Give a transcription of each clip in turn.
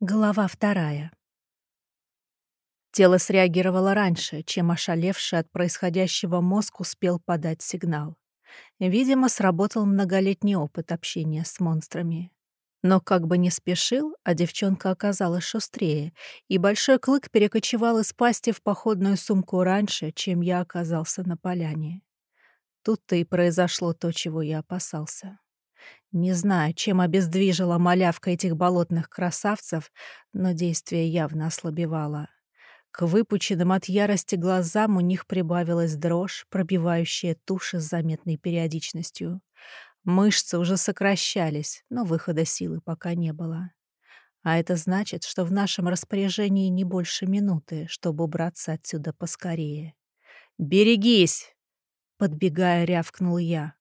Глава вторая. Тело среагировало раньше, чем ошалевший от происходящего мозг успел подать сигнал. Видимо, сработал многолетний опыт общения с монстрами. Но как бы не спешил, а девчонка оказалась шустрее, и большой клык перекочевал из пасти в походную сумку раньше, чем я оказался на поляне. Тут-то и произошло то, чего я опасался. Не знаю, чем обездвижила малявка этих болотных красавцев, но действие явно ослабевало. К выпученным от ярости глазам у них прибавилась дрожь, пробивающая туши с заметной периодичностью. Мышцы уже сокращались, но выхода силы пока не было. А это значит, что в нашем распоряжении не больше минуты, чтобы убраться отсюда поскорее. «Берегись!» — подбегая, рявкнул я.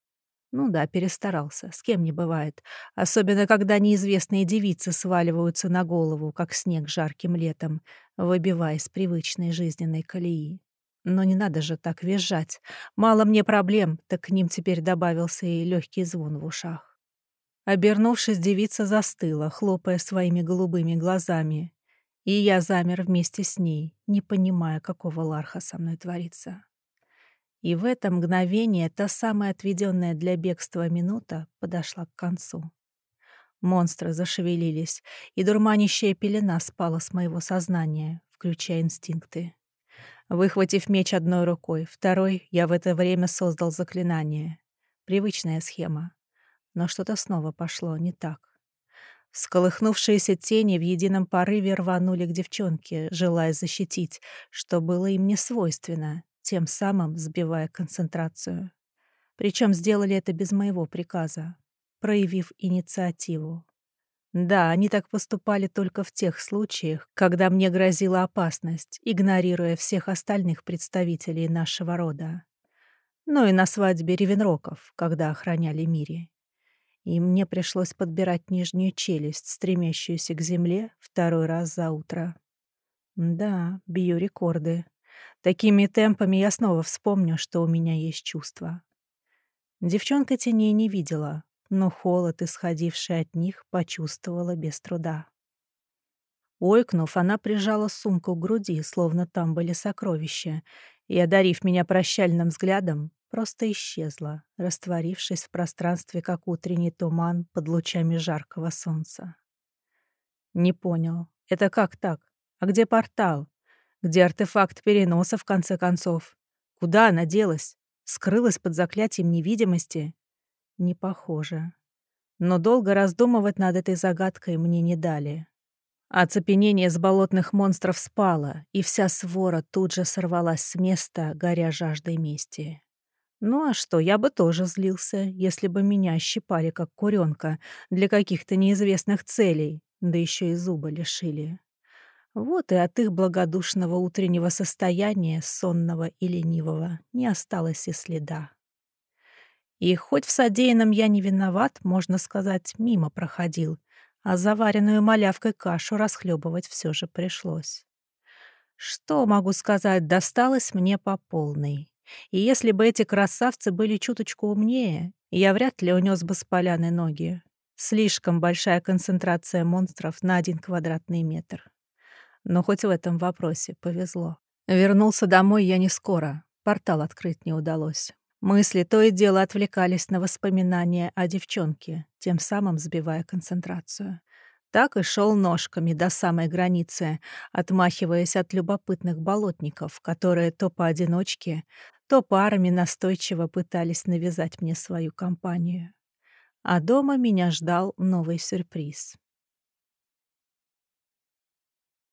Ну да, перестарался, с кем не бывает. Особенно, когда неизвестные девицы сваливаются на голову, как снег жарким летом, выбивая из привычной жизненной колеи. Но не надо же так визжать. Мало мне проблем, так к ним теперь добавился и легкий звон в ушах. Обернувшись, девица застыла, хлопая своими голубыми глазами. И я замер вместе с ней, не понимая, какого ларха со мной творится. И в это мгновение та самая отведенная для бегства минута подошла к концу. Монстры зашевелились, и дурманящая пелена спала с моего сознания, включая инстинкты. Выхватив меч одной рукой, второй я в это время создал заклинание. Привычная схема. Но что-то снова пошло не так. Сколыхнувшиеся тени в едином порыве рванули к девчонке, желая защитить, что было им не свойственно, тем самым сбивая концентрацию. Причем сделали это без моего приказа, проявив инициативу. Да, они так поступали только в тех случаях, когда мне грозила опасность, игнорируя всех остальных представителей нашего рода. Ну и на свадьбе Ревенроков, когда охраняли Мири. И мне пришлось подбирать нижнюю челюсть, стремящуюся к земле, второй раз за утро. Да, бью рекорды. Такими темпами я снова вспомню, что у меня есть чувства. Девчонка теней не видела, но холод, исходивший от них, почувствовала без труда. Ойкнув, она прижала сумку к груди, словно там были сокровища, и, одарив меня прощальным взглядом, просто исчезла, растворившись в пространстве, как утренний туман под лучами жаркого солнца. Не понял, это как так? А где портал? Где артефакт переноса, в конце концов? Куда она делась? Скрылась под заклятием невидимости? Не похоже. Но долго раздумывать над этой загадкой мне не дали. Оцепенение с болотных монстров спало, и вся свора тут же сорвалась с места, горя жаждой мести. Ну а что, я бы тоже злился, если бы меня щипали как куренка для каких-то неизвестных целей, да еще и зуба лишили. Вот и от их благодушного утреннего состояния, сонного и ленивого, не осталось и следа. И хоть в содеянном я не виноват, можно сказать, мимо проходил, а заваренную малявкой кашу расхлебывать все же пришлось. Что, могу сказать, досталось мне по полной. И если бы эти красавцы были чуточку умнее, я вряд ли унес бы с поляны ноги. Слишком большая концентрация монстров на один квадратный метр. Но хоть в этом вопросе повезло. Вернулся домой я не скоро. Портал открыть не удалось. Мысли то и дело отвлекались на воспоминания о девчонке, тем самым сбивая концентрацию. Так и шел ножками до самой границы, отмахиваясь от любопытных болотников, которые то поодиночке, то парами настойчиво пытались навязать мне свою компанию. А дома меня ждал новый сюрприз.